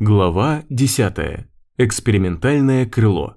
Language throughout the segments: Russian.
Глава 10. Экспериментальное крыло.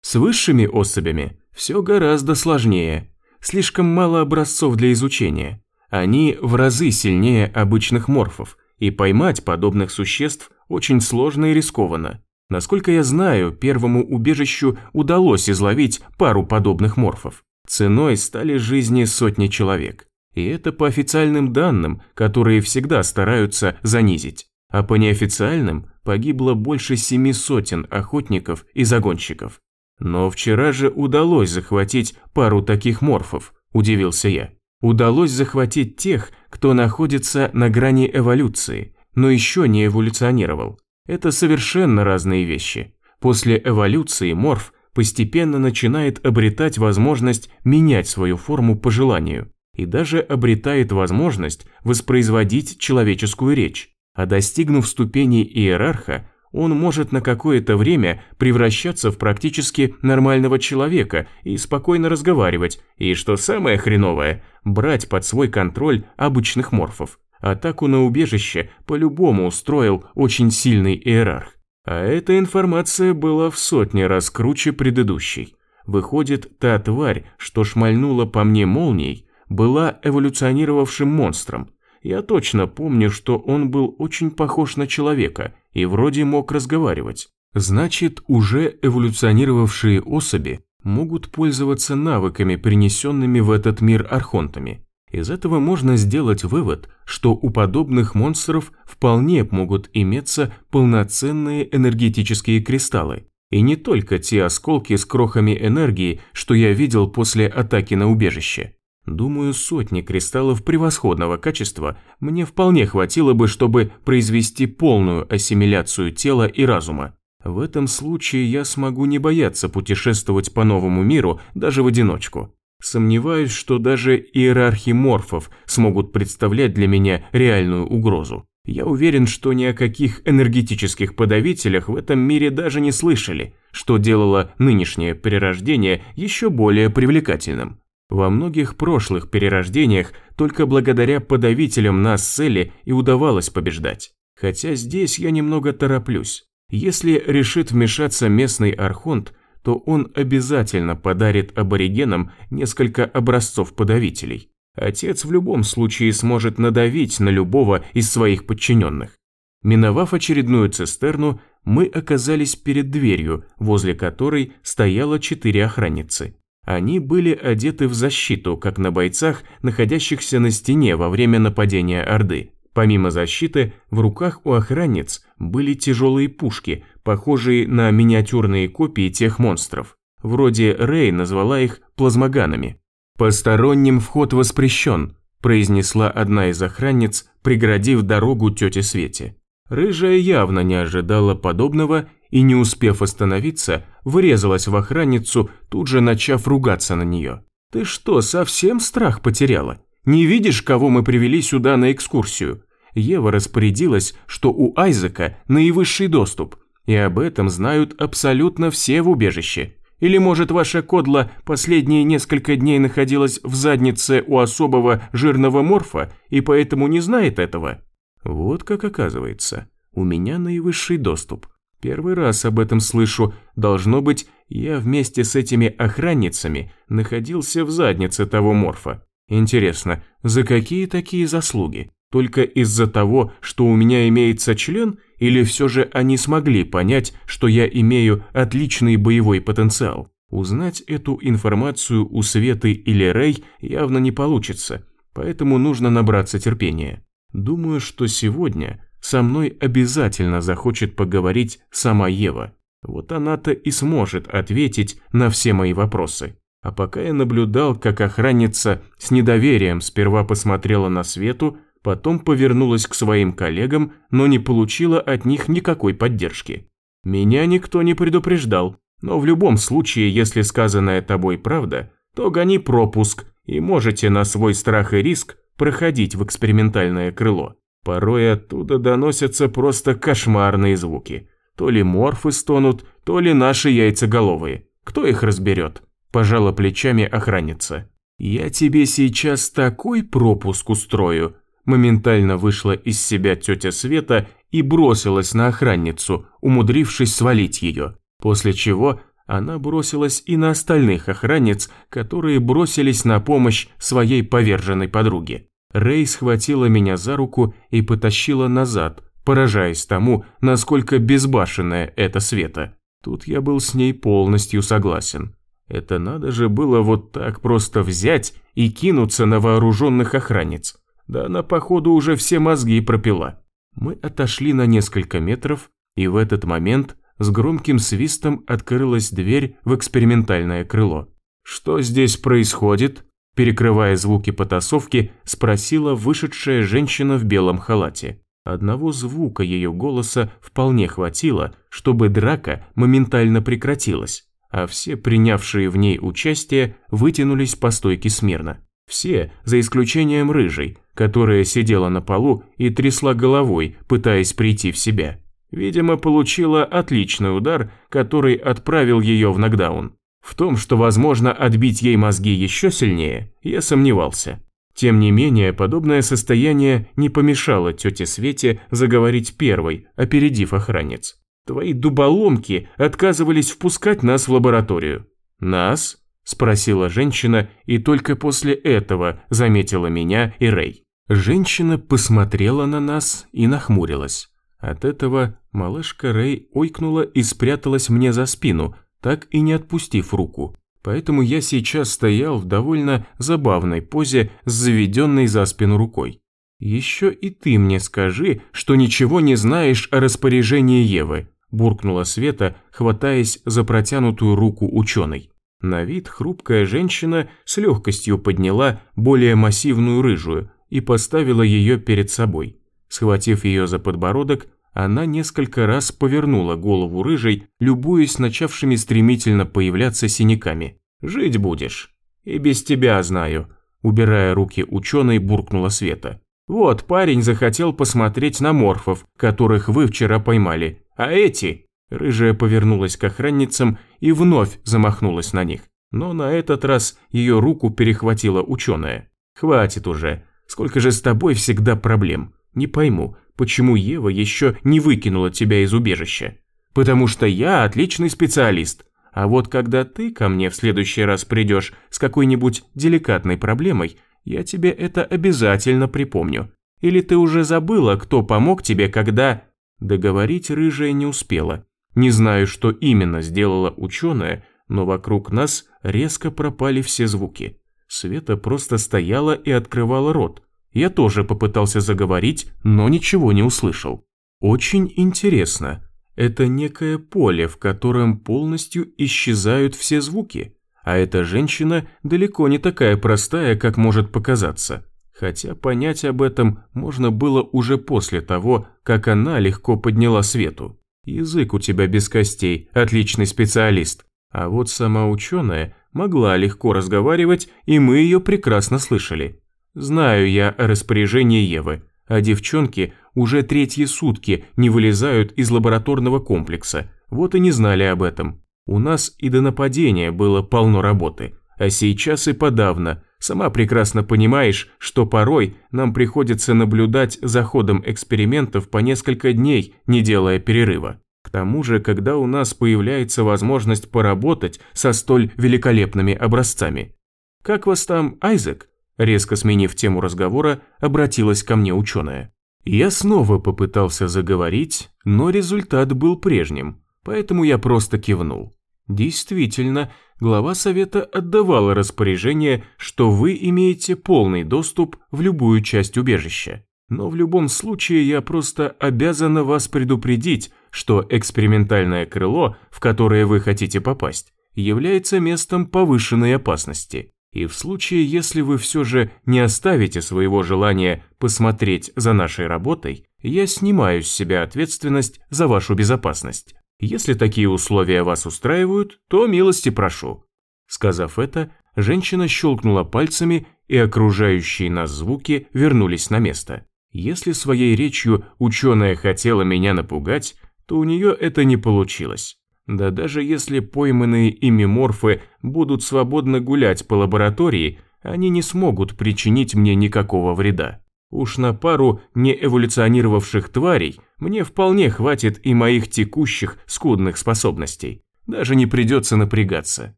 С высшими особями все гораздо сложнее. Слишком мало образцов для изучения. Они в разы сильнее обычных морфов, и поймать подобных существ очень сложно и рискованно. Насколько я знаю, первому убежищу удалось изловить пару подобных морфов. Ценой стали жизни сотни человек. И это по официальным данным, которые всегда стараются занизить а по неофициальным погибло больше семи сотен охотников и загонщиков. Но вчера же удалось захватить пару таких морфов, удивился я. Удалось захватить тех, кто находится на грани эволюции, но еще не эволюционировал. Это совершенно разные вещи. После эволюции морф постепенно начинает обретать возможность менять свою форму по желанию и даже обретает возможность воспроизводить человеческую речь а достигнув ступени иерарха, он может на какое-то время превращаться в практически нормального человека и спокойно разговаривать, и, что самое хреновое, брать под свой контроль обычных морфов. Атаку на убежище по-любому устроил очень сильный иерарх. А эта информация была в сотни раз круче предыдущей. Выходит, та тварь, что шмальнула по мне молнией, была эволюционировавшим монстром, я точно помню, что он был очень похож на человека и вроде мог разговаривать. Значит, уже эволюционировавшие особи могут пользоваться навыками, принесенными в этот мир архонтами. Из этого можно сделать вывод, что у подобных монстров вполне могут иметься полноценные энергетические кристаллы. И не только те осколки с крохами энергии, что я видел после атаки на убежище. Думаю, сотни кристаллов превосходного качества мне вполне хватило бы, чтобы произвести полную ассимиляцию тела и разума. В этом случае я смогу не бояться путешествовать по новому миру даже в одиночку. Сомневаюсь, что даже иерархи морфов смогут представлять для меня реальную угрозу. Я уверен, что ни о каких энергетических подавителях в этом мире даже не слышали, что делало нынешнее перерождение еще более привлекательным. Во многих прошлых перерождениях только благодаря подавителям нас цели и удавалось побеждать. Хотя здесь я немного тороплюсь. Если решит вмешаться местный архонт, то он обязательно подарит аборигенам несколько образцов подавителей. Отец в любом случае сможет надавить на любого из своих подчиненных. Миновав очередную цистерну, мы оказались перед дверью, возле которой стояло четыре охранницы. Они были одеты в защиту, как на бойцах, находящихся на стене во время нападения Орды. Помимо защиты, в руках у охранниц были тяжелые пушки, похожие на миниатюрные копии тех монстров. Вроде Рэй назвала их плазмоганами. «Посторонним вход воспрещен», – произнесла одна из охранниц, преградив дорогу тете Свете. Рыжая явно не ожидала подобного и, не успев остановиться, врезалась в охранницу, тут же начав ругаться на нее. «Ты что, совсем страх потеряла? Не видишь, кого мы привели сюда на экскурсию?» Ева распорядилась, что у Айзека наивысший доступ, и об этом знают абсолютно все в убежище. Или, может, ваша кодла последние несколько дней находилась в заднице у особого жирного морфа и поэтому не знает этого? Вот как оказывается, у меня наивысший доступ. Первый раз об этом слышу. Должно быть, я вместе с этими охранницами находился в заднице того морфа. Интересно, за какие такие заслуги? Только из-за того, что у меня имеется член, или все же они смогли понять, что я имею отличный боевой потенциал? Узнать эту информацию у Светы или Рэй явно не получится, поэтому нужно набраться терпения. Думаю, что сегодня со мной обязательно захочет поговорить сама Ева. Вот она-то и сможет ответить на все мои вопросы. А пока я наблюдал, как охранница с недоверием сперва посмотрела на Свету, потом повернулась к своим коллегам, но не получила от них никакой поддержки. Меня никто не предупреждал, но в любом случае, если сказанное тобой правда, то гони пропуск и можете на свой страх и риск проходить в экспериментальное крыло. Порой оттуда доносятся просто кошмарные звуки. То ли морфы стонут, то ли наши яйцеголовые. Кто их разберет? Пожала плечами охранница. «Я тебе сейчас такой пропуск устрою!» Моментально вышла из себя тетя Света и бросилась на охранницу, умудрившись свалить ее, после чего она бросилась и на остальных охранниц, которые бросились на помощь своей поверженной подруге. Рэй схватила меня за руку и потащила назад, поражаясь тому, насколько безбашенная эта Света. Тут я был с ней полностью согласен. Это надо же было вот так просто взять и кинуться на вооруженных охранниц. Да она, походу, уже все мозги пропила. Мы отошли на несколько метров, и в этот момент с громким свистом открылась дверь в экспериментальное крыло. «Что здесь происходит?» Перекрывая звуки потасовки, спросила вышедшая женщина в белом халате. Одного звука ее голоса вполне хватило, чтобы драка моментально прекратилась, а все принявшие в ней участие вытянулись по стойке смирно. Все, за исключением рыжей, которая сидела на полу и трясла головой, пытаясь прийти в себя. Видимо, получила отличный удар, который отправил ее в нокдаун. В том, что возможно отбить ей мозги еще сильнее, я сомневался. Тем не менее, подобное состояние не помешало тете Свете заговорить первой, опередив охранниц. Твои дуболомки отказывались впускать нас в лабораторию. Нас? Спросила женщина и только после этого заметила меня и Рэй. Женщина посмотрела на нас и нахмурилась. От этого малышка Рэй ойкнула и спряталась мне за спину, так и не отпустив руку. Поэтому я сейчас стоял в довольно забавной позе с заведенной за спину рукой. «Еще и ты мне скажи, что ничего не знаешь о распоряжении Евы», буркнула Света, хватаясь за протянутую руку ученой. На вид хрупкая женщина с легкостью подняла более массивную рыжую и поставила ее перед собой. Схватив ее за подбородок, она несколько раз повернула голову рыжей, любуясь начавшими стремительно появляться синяками. «Жить будешь. И без тебя знаю», – убирая руки ученой, буркнула Света. «Вот парень захотел посмотреть на морфов, которых вы вчера поймали, а эти...» Рыжая повернулась к охранницам и вновь замахнулась на них. Но на этот раз ее руку перехватила ученая. «Хватит уже. Сколько же с тобой всегда проблем. Не пойму, почему Ева еще не выкинула тебя из убежища. Потому что я отличный специалист. А вот когда ты ко мне в следующий раз придешь с какой-нибудь деликатной проблемой, я тебе это обязательно припомню. Или ты уже забыла, кто помог тебе, когда...» Договорить рыжая не успела. Не знаю, что именно сделала ученая, но вокруг нас резко пропали все звуки. Света просто стояла и открывала рот, я тоже попытался заговорить, но ничего не услышал. Очень интересно. Это некое поле, в котором полностью исчезают все звуки. А эта женщина далеко не такая простая, как может показаться. Хотя понять об этом можно было уже после того, как она легко подняла свету. Язык у тебя без костей, отличный специалист. А вот сама ученая могла легко разговаривать, и мы ее прекрасно слышали. Знаю я о распоряжении Евы, а девчонки уже третьи сутки не вылезают из лабораторного комплекса, вот и не знали об этом. У нас и до нападения было полно работы, а сейчас и подавно. Сама прекрасно понимаешь, что порой нам приходится наблюдать за ходом экспериментов по несколько дней, не делая перерыва. К тому же, когда у нас появляется возможность поработать со столь великолепными образцами. Как вас там, Айзек? Резко сменив тему разговора, обратилась ко мне ученая. Я снова попытался заговорить, но результат был прежним, поэтому я просто кивнул. Действительно, глава совета отдавала распоряжение, что вы имеете полный доступ в любую часть убежища. Но в любом случае я просто обязана вас предупредить, что экспериментальное крыло, в которое вы хотите попасть, является местом повышенной опасности. И в случае, если вы все же не оставите своего желания посмотреть за нашей работой, я снимаю с себя ответственность за вашу безопасность. Если такие условия вас устраивают, то милости прошу». Сказав это, женщина щелкнула пальцами, и окружающие нас звуки вернулись на место. Если своей речью ученая хотела меня напугать, то у нее это не получилось. Да даже если пойманные ими морфы будут свободно гулять по лаборатории, они не смогут причинить мне никакого вреда. Уж на пару неэволюционировавших тварей мне вполне хватит и моих текущих скудных способностей. Даже не придется напрягаться.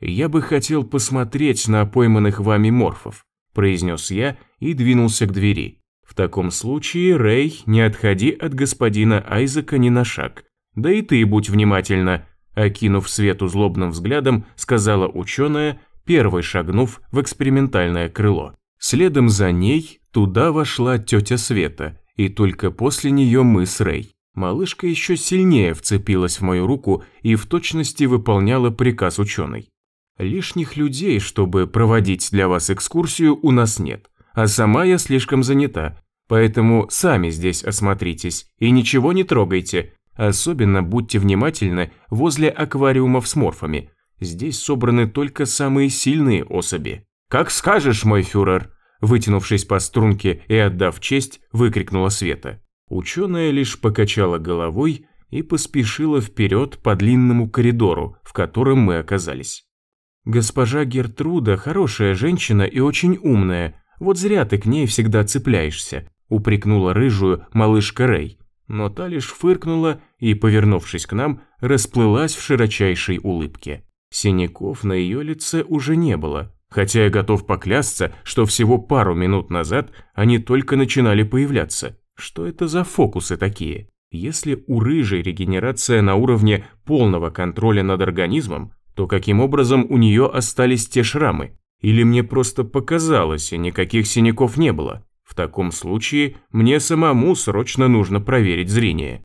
Я бы хотел посмотреть на пойманных вами морфов, произнес я и двинулся к двери. В таком случае, Рэй, не отходи от господина Айзека ни на шаг. Да и ты будь внимательна, окинув свету злобным взглядом, сказала ученая, первой шагнув в экспериментальное крыло. Следом за ней туда вошла тетя Света, и только после нее мы с Рэй. Малышка еще сильнее вцепилась в мою руку и в точности выполняла приказ ученой. Лишних людей, чтобы проводить для вас экскурсию, у нас нет, а сама я слишком занята, поэтому сами здесь осмотритесь и ничего не трогайте, особенно будьте внимательны возле аквариумов с морфами, здесь собраны только самые сильные особи. «Как скажешь, мой фюрер!» Вытянувшись по струнке и отдав честь, выкрикнула Света. Ученая лишь покачала головой и поспешила вперед по длинному коридору, в котором мы оказались. «Госпожа Гертруда хорошая женщина и очень умная, вот зря ты к ней всегда цепляешься», упрекнула рыжую малышка Рэй. Но та лишь фыркнула и, повернувшись к нам, расплылась в широчайшей улыбке. Синяков на ее лице уже не было, хотя я готов поклясться, что всего пару минут назад они только начинали появляться. Что это за фокусы такие? Если у рыжей регенерация на уровне полного контроля над организмом, то каким образом у нее остались те шрамы? Или мне просто показалось, и никаких синяков не было? Таком случае мне самому срочно нужно проверить зрение.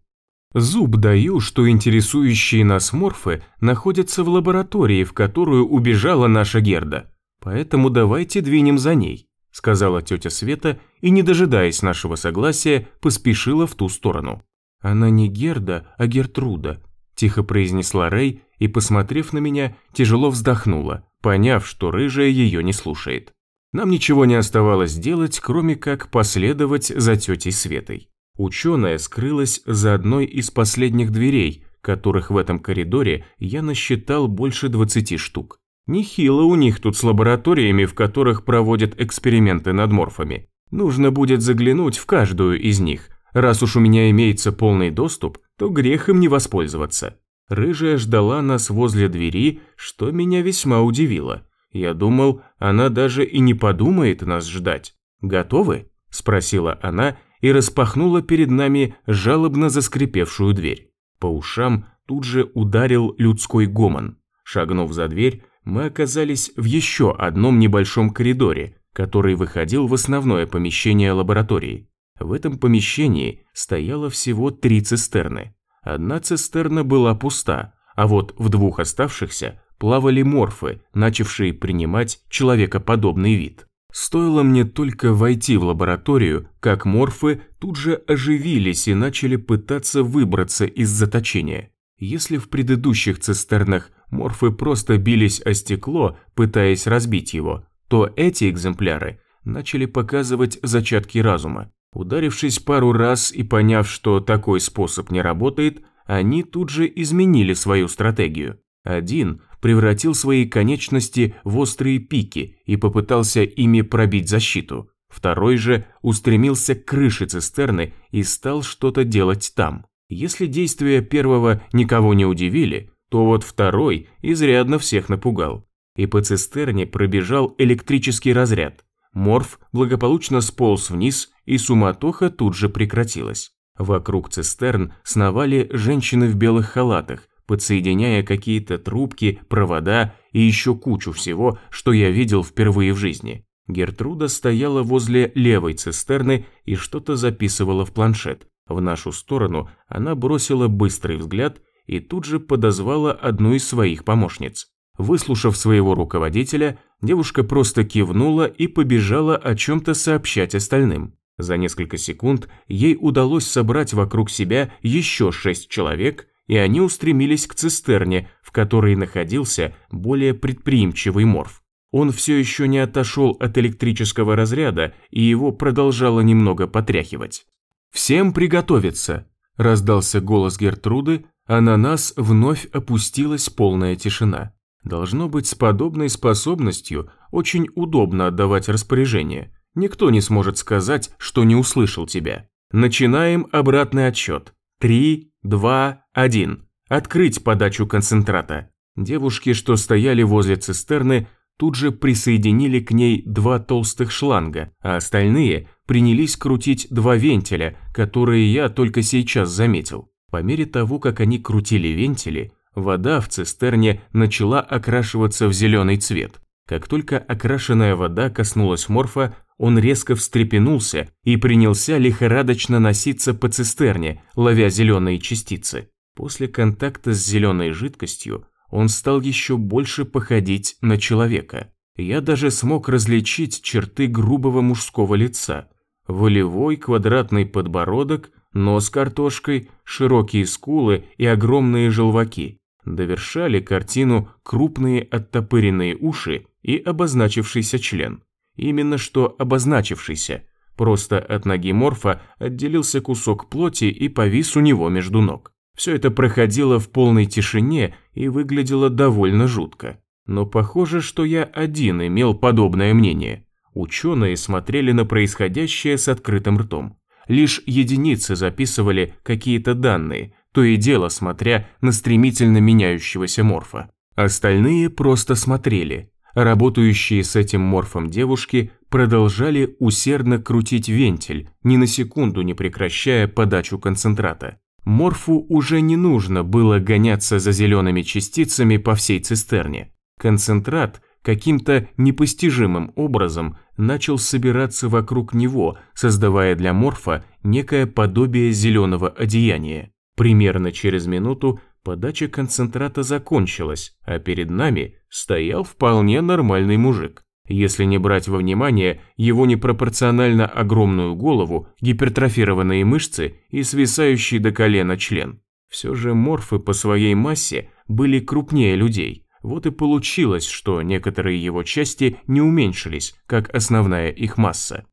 Зуб даю, что интересующие нас морфы находятся в лаборатории, в которую убежала наша Герда. Поэтому давайте двинем за ней, сказала тетя Света и, не дожидаясь нашего согласия, поспешила в ту сторону. Она не Герда, а Гертруда, тихо произнесла Рэй и, посмотрев на меня, тяжело вздохнула, поняв, что рыжая ее не слушает. Нам ничего не оставалось делать, кроме как последовать за тетей Светой. Ученая скрылась за одной из последних дверей, которых в этом коридоре я насчитал больше 20 штук. Нехило у них тут с лабораториями, в которых проводят эксперименты над морфами. Нужно будет заглянуть в каждую из них. Раз уж у меня имеется полный доступ, то грех им не воспользоваться. Рыжая ждала нас возле двери, что меня весьма удивило. Я думал, она даже и не подумает нас ждать. «Готовы?» – спросила она и распахнула перед нами жалобно заскрипевшую дверь. По ушам тут же ударил людской гомон. Шагнув за дверь, мы оказались в еще одном небольшом коридоре, который выходил в основное помещение лаборатории. В этом помещении стояло всего три цистерны. Одна цистерна была пуста, а вот в двух оставшихся плавали морфы, начавшие принимать человекоподобный вид. Стоило мне только войти в лабораторию, как морфы тут же оживились и начали пытаться выбраться из заточения. Если в предыдущих цистернах морфы просто бились о стекло, пытаясь разбить его, то эти экземпляры начали показывать зачатки разума. Ударившись пару раз и поняв, что такой способ не работает, они тут же изменили свою стратегию. Один превратил свои конечности в острые пики и попытался ими пробить защиту. Второй же устремился к крыше цистерны и стал что-то делать там. Если действия первого никого не удивили, то вот второй изрядно всех напугал. И по цистерне пробежал электрический разряд. Морф благополучно сполз вниз, и суматоха тут же прекратилась. Вокруг цистерн сновали женщины в белых халатах, подсоединяя какие-то трубки, провода и еще кучу всего, что я видел впервые в жизни. Гертруда стояла возле левой цистерны и что-то записывала в планшет. В нашу сторону она бросила быстрый взгляд и тут же подозвала одну из своих помощниц. Выслушав своего руководителя, девушка просто кивнула и побежала о чем-то сообщать остальным. За несколько секунд ей удалось собрать вокруг себя еще шесть человек, и они устремились к цистерне, в которой находился более предприимчивый морф. Он все еще не отошел от электрического разряда, и его продолжало немного потряхивать. «Всем приготовиться!» – раздался голос Гертруды, а на нас вновь опустилась полная тишина. Должно быть, с подобной способностью очень удобно отдавать распоряжение. Никто не сможет сказать, что не услышал тебя. Начинаем обратный отсчет. Три, два, один. Открыть подачу концентрата. Девушки, что стояли возле цистерны, тут же присоединили к ней два толстых шланга, а остальные принялись крутить два вентиля, которые я только сейчас заметил. По мере того, как они крутили вентили, вода в цистерне начала окрашиваться в зеленый цвет. Как только окрашенная вода коснулась морфа, он резко встрепенулся и принялся лихорадочно носиться по цистерне, ловя зеленые частицы. После контакта с зеленой жидкостью он стал еще больше походить на человека. Я даже смог различить черты грубого мужского лица. Волевой квадратный подбородок, нос картошкой, широкие скулы и огромные желваки. Довершали картину крупные оттопыренные уши и обозначившийся член. Именно что обозначившийся. Просто от ноги морфа отделился кусок плоти и повис у него между ног. Все это проходило в полной тишине и выглядело довольно жутко. Но похоже, что я один имел подобное мнение. Ученые смотрели на происходящее с открытым ртом. Лишь единицы записывали какие-то данные, то и дело смотря на стремительно меняющегося морфа. Остальные просто смотрели. Работающие с этим морфом девушки продолжали усердно крутить вентиль, ни на секунду не прекращая подачу концентрата. Морфу уже не нужно было гоняться за зелеными частицами по всей цистерне. Концентрат каким-то непостижимым образом начал собираться вокруг него, создавая для Морфа некое подобие зеленого одеяния. Примерно через минуту подача концентрата закончилась, а перед нами стоял вполне нормальный мужик. Если не брать во внимание его непропорционально огромную голову, гипертрофированные мышцы и свисающий до колена член. Все же морфы по своей массе были крупнее людей. Вот и получилось, что некоторые его части не уменьшились, как основная их масса.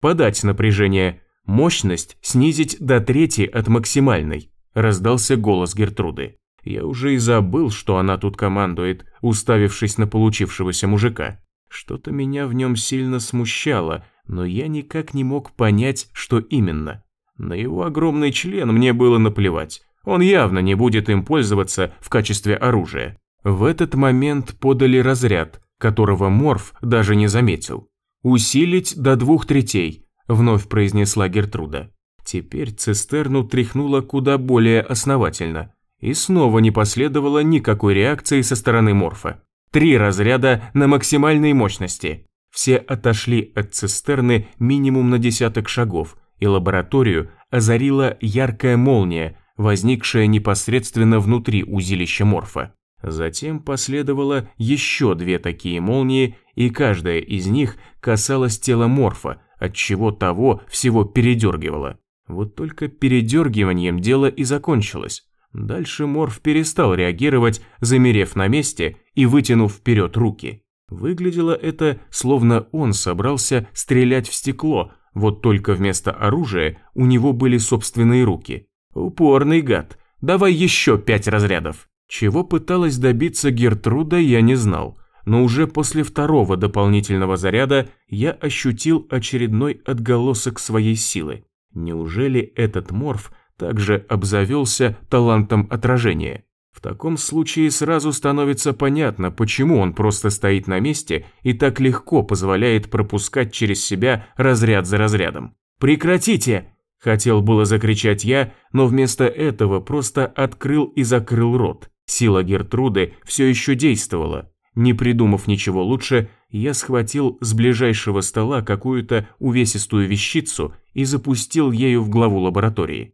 Подать напряжение, мощность снизить до трети от максимальной, раздался голос Гертруды. Я уже и забыл, что она тут командует, уставившись на получившегося мужика. Что-то меня в нем сильно смущало, но я никак не мог понять, что именно. На его огромный член мне было наплевать. Он явно не будет им пользоваться в качестве оружия. В этот момент подали разряд, которого Морф даже не заметил. «Усилить до двух третей», – вновь произнесла Гертруда. Теперь цистерну тряхнуло куда более основательно. И снова не последовало никакой реакции со стороны Морфа. Три разряда на максимальной мощности. Все отошли от цистерны минимум на десяток шагов, и лабораторию озарила яркая молния, возникшая непосредственно внутри узилища морфа. Затем последовало еще две такие молнии, и каждая из них касалась тела морфа, от чего того всего передергивало. Вот только передергиванием дело и закончилось. Дальше Морф перестал реагировать, замерев на месте и вытянув вперед руки. Выглядело это, словно он собрался стрелять в стекло, вот только вместо оружия у него были собственные руки. Упорный гад, давай еще пять разрядов. Чего пыталась добиться Гертруда, я не знал, но уже после второго дополнительного заряда я ощутил очередной отголосок своей силы. Неужели этот морф – также обзавелся талантом отражения. В таком случае сразу становится понятно, почему он просто стоит на месте и так легко позволяет пропускать через себя разряд за разрядом. «Прекратите!» – хотел было закричать я, но вместо этого просто открыл и закрыл рот. Сила Гертруды все еще действовала. Не придумав ничего лучше, я схватил с ближайшего стола какую-то увесистую вещицу и запустил ею в главу лаборатории.